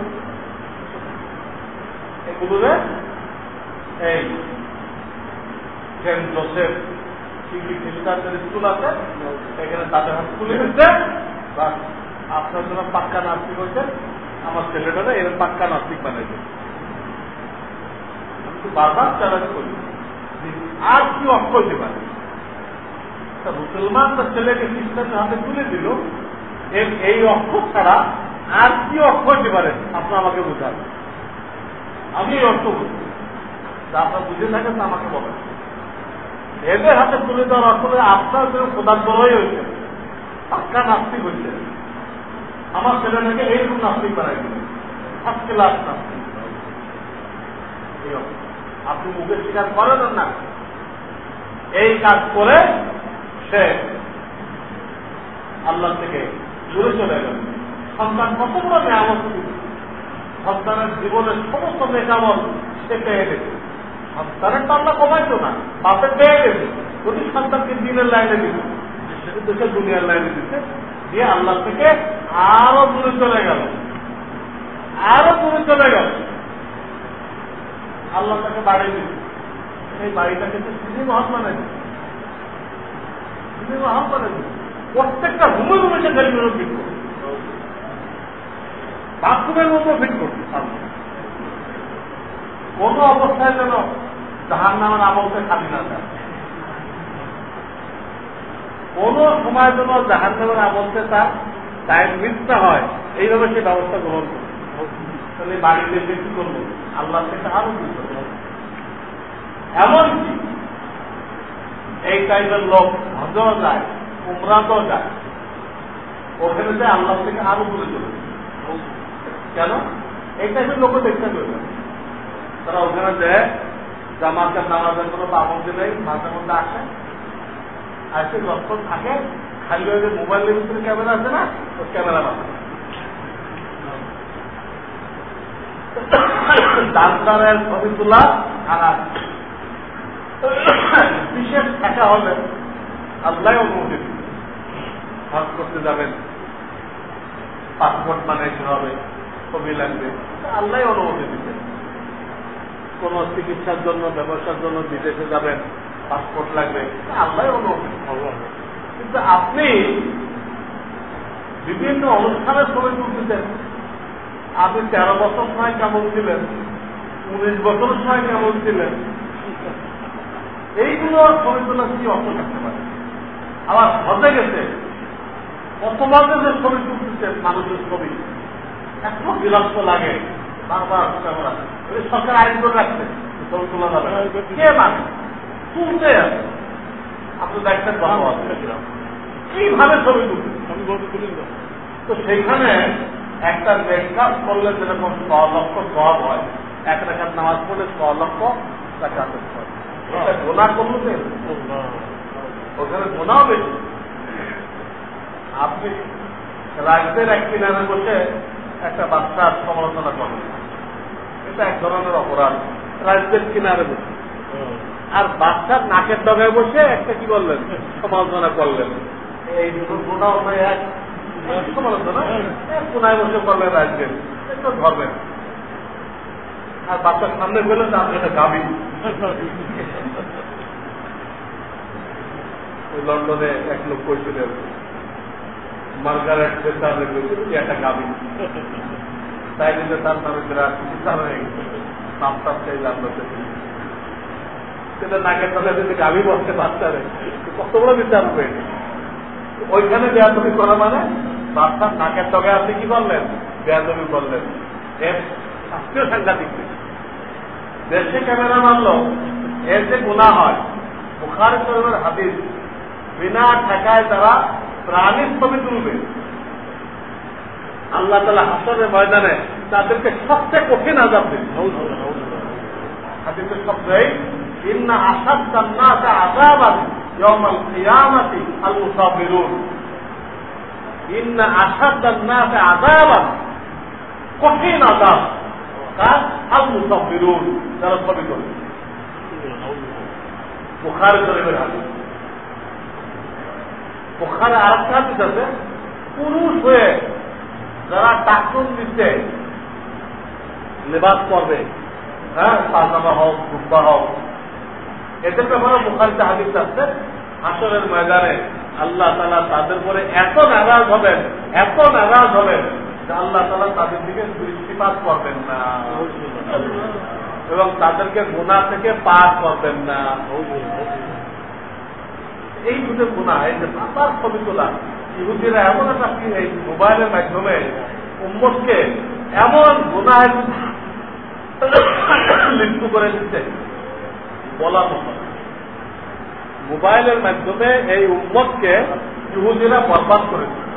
এই খ্রিস্টানদের স্কুল আছে তাদের আপনার জন্য পাক্কা নাস্তিক হয়েছে, আমার ছেলেটা এর পাক্কা নাস্তিক বানাইছে বারবার চ্যালেঞ্জ করি আর কি অক্ষ হতে পারে মুসলমান তার ছেলেকে খ্রিস্টানের হাতে তুলে দিল এই অক্ষর ছাড়া আর কি অক্ষর পারে আপনার আমাকে বুঝান। আমি এই অর্থ বুঝি আপনার বুঝে থাকেন আমাকে বলেন। এদের হাতে তুলে দেওয়ার অর্থ আপনার জন্য প্রদান্তই হয়েছে। পাক্কা নাস্তিক হয়েছে। আমার ছেলেটাকে এইরকম নাস্তিক বানাই দিল ফার্স্ট ক্লাস নাস্তিক আপনি মুখে স্বীকার করেন না? এই কাজ করে সে আল্লাহ থেকে দূরে চলে গেল। সন্তান কত বড় নিয়ামত সন্তানের জীবনের সমস্ত নেকামত সে পেয়ে গেছে। সন্তানের তো আল্লাহ কমাইতো না, বাপের পেয়ে গেছে। যদি সন্তানকে দিনের লাইনে দিত সেটা দেশে দুনিয়ার লাইনে দিতে, দিয়ে আল্লাহ থেকে আরও দূরে চলে গেল। আরও দূরে চলে গেল। আল্লাহ তাকে বাড়ি দিচ্ছে সেই বাড়িটাকে তো তিনি মহান বানাই দিচ্ছে তিনি মহান বানাই প্রত্যেকটা রুমে রুমে সে টেলিভিশন দিত। বাথরুমের মতো ফিট পারবে কোন অবস্থায় যেন জাহান নামের আমলকে খালি না যায়। কোন সময় যেন জাহান নামের আমলকে তার টাইম মিস না হয়, এইভাবে সে ব্যবস্থা গ্রহণ করবে তাহলে বাড়িতে কি করব? আল্লাহ থেকে আরও এমনকি এই টাইপের লোক হজও যায়, উমরাতেও যায়। ওখানে যায় আল্লাহ থেকে আরও দূরে চলে কেন? এই টাইপের লোকও দেখতে পেবে তারা ওখানে দেয়, জামাতের নামাজের কোনো পাবন্দি নেই মাঝে মধ্যে আসে। আসে যখন থাকে, খালি ওই যে মোবাইলের ভিতরে ক্যামেরা আছে না, ওই ক্যামেরা বাঁধে ডাক্তারের ছবি তোলা আর বিশেষ থাকা হলে আল্লাহ অনুমতি হজ করতে যাবেন। পাসপোর্ট বানাইতে হবে। ছবি লাগবে। আল্লাহ অনুমতি দিচ্ছেন কোন চিকিৎসার জন্য, ব্যবসার জন্য বিদেশে যাবেন পাসপোর্ট লাগবে, আল্লাহ অনুমতি কিন্তু আপনি বিভিন্ন অনুষ্ঠানের ছবি তুলতেছেন। আপনি তেরো বছর সময় কেমন ছিলেন? উনিশ বছর সময় কেমন ছিলেন? এইগুলো ছবি তোলা কি অর্থ থাকতে পারে? আবার হজে গেছে। কতভাবে যে ছবি তুলতেছে মানুষের ছবি? এত বিরক্ত লাগে। বারবার সরকার আইন করে রাখছে। কে মানে? তুলতে আপনি দেখছেন ভালো কীভাবে ছবি তুলতে আমি বলতে তুলি তো সেখানে একটা নেকাজ করলে যেরকম ছ লক্ষ সব হয়। এক রেখার নামাজ পড়লে ছ লক্ষ টাকা গোনা করলে ওখানে গোনাও বেশি। আপনি রাজ্যের এক কিনারে বসে একটা বাচ্চার সমালোচনা করেন এটা এক ধরনের অপরাধ। রাজ্যের কিনারে বসে। আর বাচ্চার নাকের ডগায় বসে একটা কি বললেন? সমালোচনা করলেন। এই দুটো এক। সমালোচনা। কোনায় বসে করলেন রাজ্যের এটা ধরবেন আর বাচ্চার সামনে বললেন আপনি এটা গাবি। লন্ডনে এক লোক কইছিলেন মার্গারেট বেতার একটা গাবি তাই তার নামে সেটা নাকের তলে যদি গাবি বসতে বাচ্চারে কত বড় বিচার হবে? ওইখানে বেয়াদবি করা মানে? বাচ্চার নাকের তগে আপনি কি করলেন বেয়াদবি করলেন এর শাস্ত্রীয় সাংঘাতিক দেশে ক্যামেরা মারলো, এর যে গুণা হয় শরীফের হাদিস, বিনা ঠেকায় তারা প্রাণীর ছবি তুলবে আল্লাহ তালা হাসনের ময়দানে তাদেরকে সবচেয়ে কঠিন আজাব দেবে হাদিসের শব্দেই ইন্না আসাদ জান্নাতে আযাবান ইয়াউমাল কিয়ামাতি আল মুসাফিরুন ইন্না আসাদ জান্নাতে আযাবান কঠিন আযাব। কার? আল মুসাফিরুন যারা ছবি করে। বুখারী শরীফের হাদিস। ওখানে আর একটা হাদিস আছে পুরুষ হয়ে যারা টাকুন দিচ্ছে লেবাস করবে হ্যাঁ পাজামা হোক গুব্বা হোক এদের ব্যাপারে মুখারিতে হাদিস আছে হাসরের ময়দানে আল্লাহ তালা তাদের পরে এত নারাজ হবেন এত নারাজ হবেন যে আল্লাহ তালা তাদের দিকে দৃষ্টিপাত করবেন না। এবং তাদেরকে গুণা থেকে পার করবেন না। এই দুটো গুণা, এই যে বাবার ছবি তোলা ইহুদিরা এমন একটা এই মোবাইলের মাধ্যমে উম্মতকে এমন গুণায় লিপ্ত করে দিচ্ছে? বলা মতো মোবাইলের মাধ্যমে এই উম্মতকে ইহুদিরা বরবাদ করে দিচ্ছে।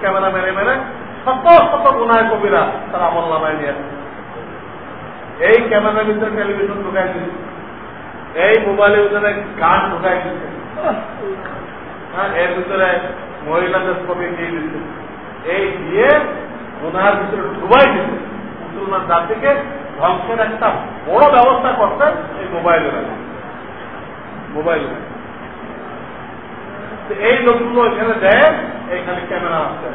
ক্যামেরা মেরে মেরে শত শত গুণায় কবিরা তারা আমল নামায় নিয়ে এই ক্যামেরার ভিতরে টেলিভিশন ঢুকাই দিচ্ছে। এই মোবাইলের ভিতরে গান ঢুকাই দিচ্ছে হ্যাঁ এর ভিতরে মহিলাদের ছবি দিয়ে দিচ্ছে এই দিয়ে গুনার ভিতরে ঢুবাই দিচ্ছে মুসলমান জাতিকে ধ্বংসের একটা বড় ব্যবস্থা করতে এই মোবাইলের মোবাইল এই লোকগুলো এখানে দেয় এখানে ক্যামেরা আসছে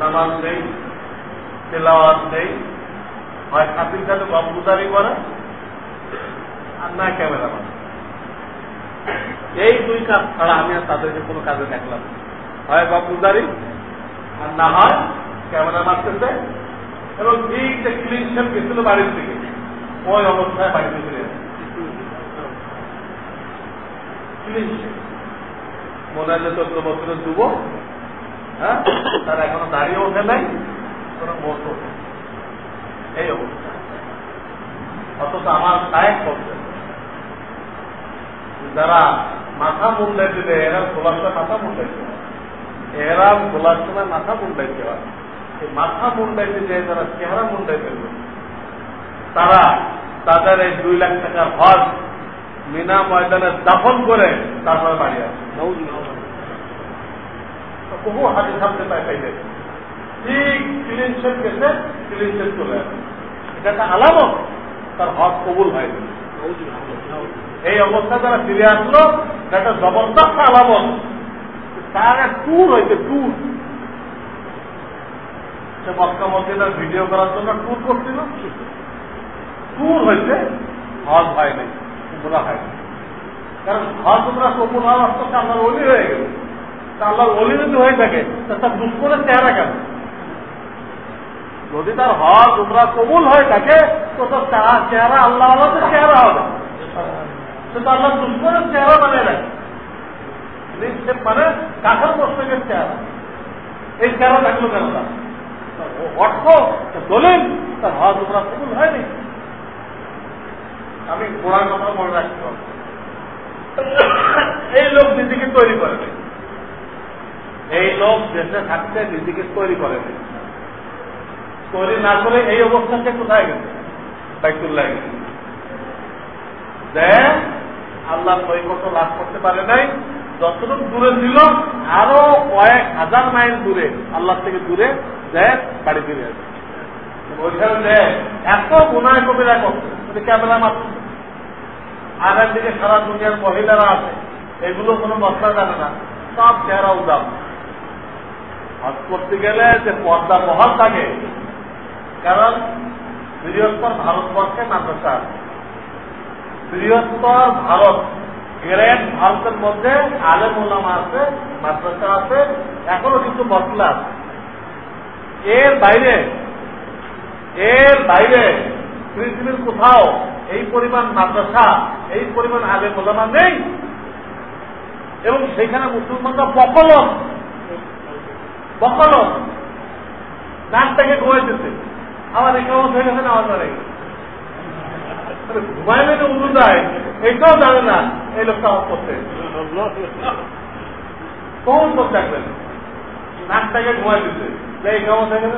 নামাজ নেই, তেলাওয়াত নেই। হয় খাতির সাথে বাবুদারি করে আর না ক্যামেরা মানে এই দুই কাজ ছাড়া আমি আর তাদেরকে কোনো কাজে দেখলাম হয় বাবুদারি আর না হয় ক্যামেরা মারতেছে এবং ঠিক যে ক্লিন শেপ গেছিল বাড়ির থেকে ওই অবস্থায় বাড়িতে ফিরে ক্লিন মনে হয় যে চোদ্দ বছরের যুব হ্যাঁ? তার এখনও দাঁড়িয়ে ওঠে নাই, কোনো মোট এই অবস্থা। অথচ আমার সাহেব করছে যারা মাথা মুন্ডাই দিলে এরা খোলার সময় মাথা মুন্ডাই দেওয়া এরা খোলার সময় মাথা মুন্ডাই দেওয়া এই মাথা মুন্ডাইতে যে, যারা চেহারা মুন্ডাই ফেলবে তারা তাদের এই দুই লাখ টাকার হজ মিনা ময়দানে দাফন করে তারপরে বাড়ি আসে। বহু হাতে সামনে পাই পাইলে ঠিক ক্লিন শেপ গেছে ক্লিন শেপ চলে আসে। এটা একটা আলামত। তার হজ কবুল হয়নি। এই অবস্থা যারা ফিরে আসলো, একটা জবরদস্ত আলামত। তার ট্যুর হয়েছে ট্যুর। সে মক্কা মসজিদের ভিডিও করার জন্য ট্যুর করছিল। ট্যুর হয়েছে হজ হয় নাই উমরা হয় নাই কারণ হজ, উমরা, কবুল হওয়ার অর্থ আল্লাহর অলি হয়ে গেল। তা আল্লাহর অলি যদি হয়ে থাকে, তা তার দুষ্করের চেহারা কেন? যদি তার হজ, উমরা কবুল হয়ে থাকে, তো তার চেহারা আল্লাহ আল্লাহদের চেহারা হবে। সেটা আল্লাহ দুষ্করের চেহারা বানিয়ে রাখে। মানে কাকার প্রশ্নের চেহারা। এই চেহারা থাকল কেন তার? অর্থ দলিল, তার হজ উমরা কবুল হয়নি। আমি গোড়ার কথা মনে রাখতে হবে। এই লোক নিজেকে তৈরি করে এই লোক দেশে থাকতে নিজেকে তৈরি করে তৈরি না করে এই অবস্থাকে কোথায় গেছে? বাইতুল্লাহ গেছে। আল্লাহ নৈকট্য লাভ করতে পারে নাই। যতটুকু দূরে ছিল, আরও কয়েক হাজার মাইল দূরে আল্লাহ থেকে দূরে দেখ বাড়ি ফিরে এত গুণায় কবিরা করছে ক্যামেরা মাত্র। আর একদিকে সারা দুনিয়ার মহিলারা আছে, এগুলো কোনো মশলা জানে না, সব চেহারা উদাম। হজ করতে গেলে যে পর্দা বহাল থাকে, কারণ বৃহত্তর ভারতবর্ষে মাদ্রাসা আছে। বৃহত্তর ভারত। গ্রেট ভারতের মধ্যে আলেম ওলামা আছে, মাদ্রাসা আছে, এখনও কিন্তু মশলা আছে। এর বাইরে এর বাইরে পৃথিবীর কোথাও এই পরিমাণ মাদ্রাসা, এই পরিমাণ আলেম ওলামা নেই। এবং সেখানে মুসলমানরা বকলম বকলম নাকটাকে ঘুমাইতেছে। আবার একাও হয়ে গেছে, নামাজ পড়ে ঘুমাইলে যে উজু দেয়, এটাও জানে না এই লোকটা আমার করতে লোক দেখবেন? নাকটাকে ঘুমাই দিচ্ছে যে এই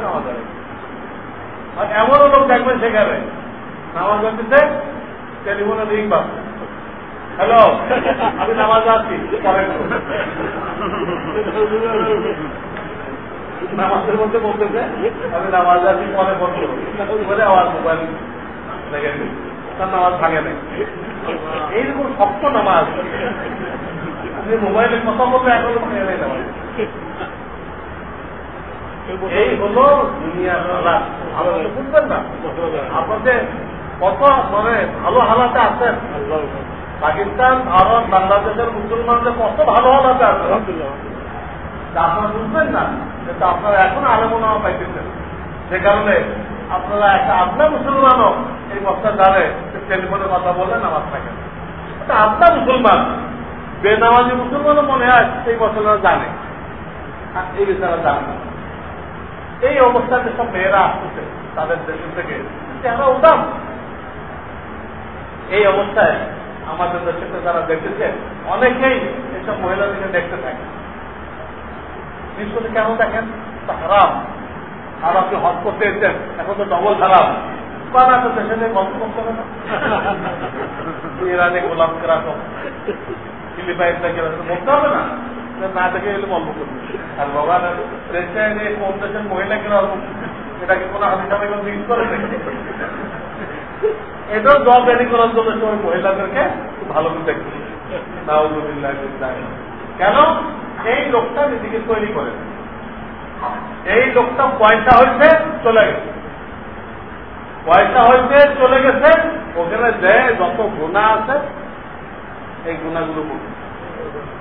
নামাজ পড়ে আর এমনও লোক দেখবেন সেখানে। নামাজ পড়তেছে, টেলিফোনে রিং পাচ্ছে হ্যালো? আমি নামাজ আসছি নামাজের মধ্যে বলতেছে, আমি নামাজ আসছি পরে বলতে বলে আমার মোবাইল দেখে তার নামাজ ভাঙে নেই। এইরকম শক্ত নামাজ। আপনি মোবাইলে কথা বললে এখন ভাঙে নেই নামাজ। এই হলো দুনিয়ার বুঝবেন না? আপনাদের কত মানে ভালো হালাতে আছেন পাকিস্তান, ভারত, বাংলাদেশের মুসলমানদের কত ভালো হালাতে আছে। আপনারা বুঝবেন না? কিন্তু আপনারা এখন আলেমনা পাইতেছেন। সে কারণে আপনারা একটা আপনার মুসলমানও এই বস্তা জানে টেলিফোনে কথা বললে নামাজ থাকে এটা আপনার মুসলমান। বেনামাজি মুসলমানও মনে হয় এই মুসলমান জানে। এই বিষয়টা জানে না। এই অবস্থাতে সব মেয়েরা আসতেছে তাদের দেশ থেকে। চেহারা উদাম এই অবস্থায় আমাদের দেশে যারা দেখতেছে অনেকেই এইসব মহিলাদেরকে দেখতে থাকে। বিশেষ কেন দেখেন? হারাম। আর আপনি হজ করতে এসেছেন, এখন তো ডবল হারাম। এত দেশে নিয়ে গল্প করতে হবে না। বলতে হবে না। না দেখে এলে গল্প করবে। আর দেশে কোন দেশের মহিলা কেনা কোনো মিক্স করে এটাও জব করার জন্য মহিলাদেরকে ভালো করে দেখতে কেন? এই লোকটা নিজেকে তৈরি করে। এই লোকটা পয়সা হয়েছে, চলে গেছে। পয়সা হয়েছে চলে গেছে, ওখানে যে যত গুণা আছে, এই গুণাগুলো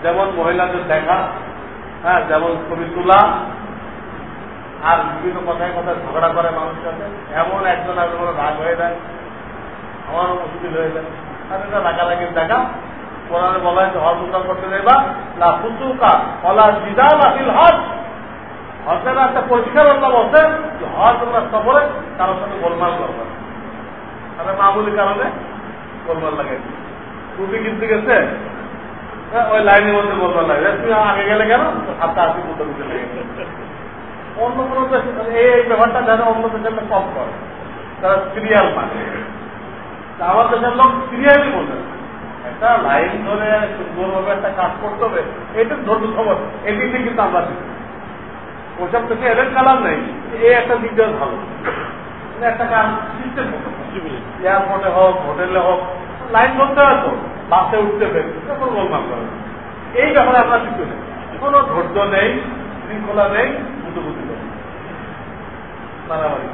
যেমন মহিলাদের দেখা হ্যাঁ যেমন ছবি তোলা, আর বিভিন্ন কথায় কথায় ঝগড়া করে মানুষ সাথে। এমন একজন আর রাগ হয়ে যায় আমার মুশকিল হয়ে যায়। আর এটা রাগারাগির দেখা কোরআনে বলা হয়েছে হজ করতে দেবা, লা ফুসুকা অলা জিদা লাফিল হজ। হজের একটা পরিষ্কার আল্লাহ বলছে যে হজ তোমরা সফরে কারোর সাথে গোলমাল করবে তাহলে মামুলি কারণে গোলমাল লাগে। টুপি কিনতে গেছে ওই লাইনের মধ্যে গোলমাল লাগে। তুমি আগে গেলে কেন? হাতটা আসি মতো লেগে। অন্য কোনো এই ব্যাপারটা যেন অন্য দেশের কম করে। তারা সিরিয়াল মানে আমার দেশের লোক সিরিয়ালই বলবে একটা লাইন ধরে সুন্দরভাবে একটা কাজ করতে হবে এটা ধৈর্য খবর এদিকে কিন্তু আমরা ওসব থেকে এদের কালার নেই? এই একটা দিক দিয়ে ভালো। মানে একটা কাজ সিস্টেম এয়ারপোর্টে হোক হোটেলে হোক লাইন ধরতে হয় তো। বাসে উঠতে হবে তখন গোলমাল এই ব্যাপারে আমরা কিছু নেই কোনো ধৈর্য নেই শৃঙ্খলা নেই বুঝুবুঝি নেই। মারামারি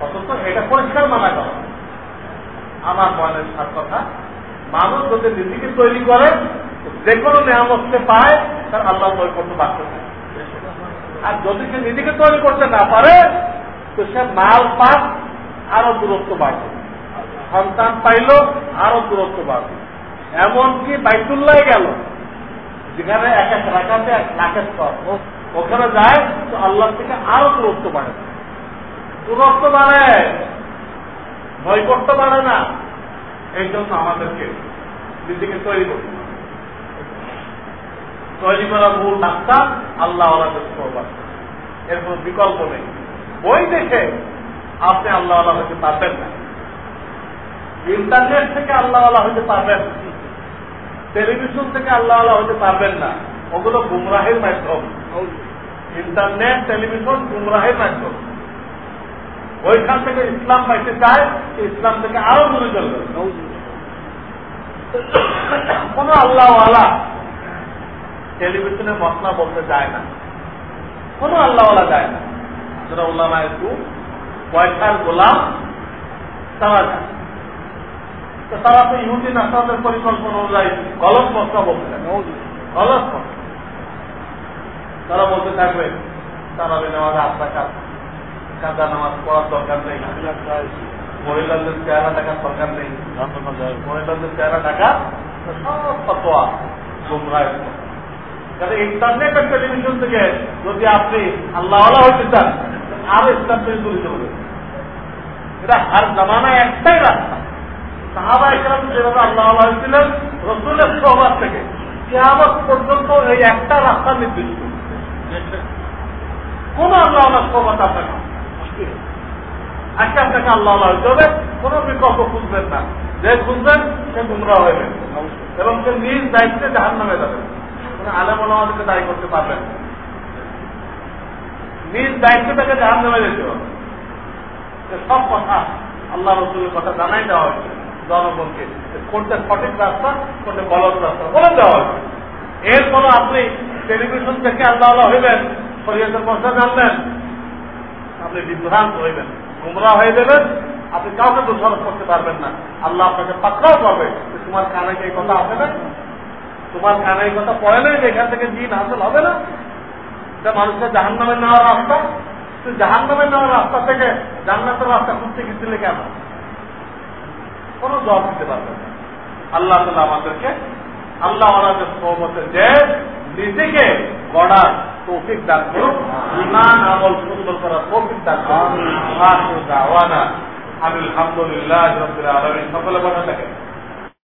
অথচ এটা পরিষ্কার মানা করা। আমার মনের সাত কথা মানুষ যদি নিজেকে তৈরি করে যে কোনো নিয়ামতকে পায় তার আল্লাহ তৈরি করতে পারছে না আর যদি সে নিজেকে তৈরি করতে না পারে, তো সে মাল পাক, আরও দূরত্ব বাড়বে। সন্তান পাইল, আরও দূরত্ব বাড়বে। এমনকি বাইতুল্লাহ গেল। যেখানে এক এক রাখাতে এক লাখের স্তর। ওখানে যায়, তো আল্লাহ থেকে আরও দূরত্ব বাড়ে। দূরত্ব বাড়ে। নৈকট্য বাড়ে না। এই জন্য আমাদেরকে নিজেকে তৈরি করতে তৈরি করা মূল রাস্তা আল্লাহ এর কোন বিকল্প নেই। বই দেখে আপনি আল্লাহ আল্লাহ হতে পারবেন না। ইন্টারনেট থেকে আল্লাহ আল্লাহ হতে পারবেন। টেলিভিশন থেকে আল্লাহ আল্লাহ হতে পারবেন না। ওগুলো গুমরাহের মাধ্যম। ইন্টারনেট, টেলিভিশন গুমরাহের মাধ্যম। ওইখান থেকে ইসলাম পাইতে চায় ইসলাম থেকে আরও দূরে চলবে কোন আল্লাহ টেলিভিশনে মশলা বলতে যায় না। কোন আল্লাহওয়ালা যায় না। যারা উল্লামা একটু পয়সার গোলাম তারা যায়। তো তারা তো ইহুদি নাসাদের পরিকল্পনা অনুযায়ী গলত মশলা বলতে থাকে গলত তারা বলতে থাকবে তারা নেওয়া হাত রাখা কাদা নামাজ পড়ার দরকার নেই। মহিলাদের চেহারা টাকার দরকার নেই। মহিলাদের চেহারা টাকা সব ফতোয়া। গুমরাহ কারণ ইন্টারনেট আর টেলিভিশন থেকে যদি আপনি আল্লাহ হইতে চান, আর ইসলাম দূরে চলবে এটা আর জামানায় একটাই রাস্তা। সাহাবা একরাম যেভাবে আল্লাহ হয়েছিলেন, রসুলের সহবাদ থেকে কেয়ামত পর্যন্ত এই একটা রাস্তা নির্দিষ্ট কোন আল্লাহ সহবাদ আপনাকে আজকে আপনাকে আল্লাহ হইতে হবে, কোন বিকল্প খুঁজবেন না। যে খুঁজবেন, সে গুমরা হয়ে এবং সে নিজ দায়িত্বে জাহান নামে যাবে। আলেম আমাদেরকে দায়ী করতে পারবেন নিজ দায়িত্ব তাকে জাহান নামে যেতে হবে। সব কথা আল্লাহ রসুলের কথা জানাই দেওয়া হয়েছে জনগণকে। কোনটা সঠিক রাস্তা, কোনটা গলত রাস্তা, বলে দেওয়া হয়েছে। এরপরও আপনি টেলিভিশন থেকে আল্লাহ আল্লাহ হইবেন, শরীয়তের মশলা জানলেন আপনি বিভ্রান্ত হইবেন গুমরা হয়ে যাবেন, আপনি কাউকে দোষারোপ করতে পারবেন না। আল্লাহ আপনাকে পাত্রাও করবে তোমার কানে এই কথা আসে না? তোমার কানে এই কথা পড়ে নাই যে এখান থেকে দিন হাসিল হবে না। এটা মানুষের জাহান নামে নেওয়ার রাস্তা। তুই জাহান নামে নেওয়ার রাস্তা থেকে জান্নাতের রাস্তা খুঁজতে গেছিলে কেন কোন জবাব দিতে পারবে না। আল্লাহ তালা আমাদেরকে আল্লাহ আমাদের সহমতে যে নিজেকে গড়ার তৌফিক দান করুন ইমান আমল সুন্দর করার তৌফিক দান করুন আলহামদুলিল্লাহ সকলে বলে থাকে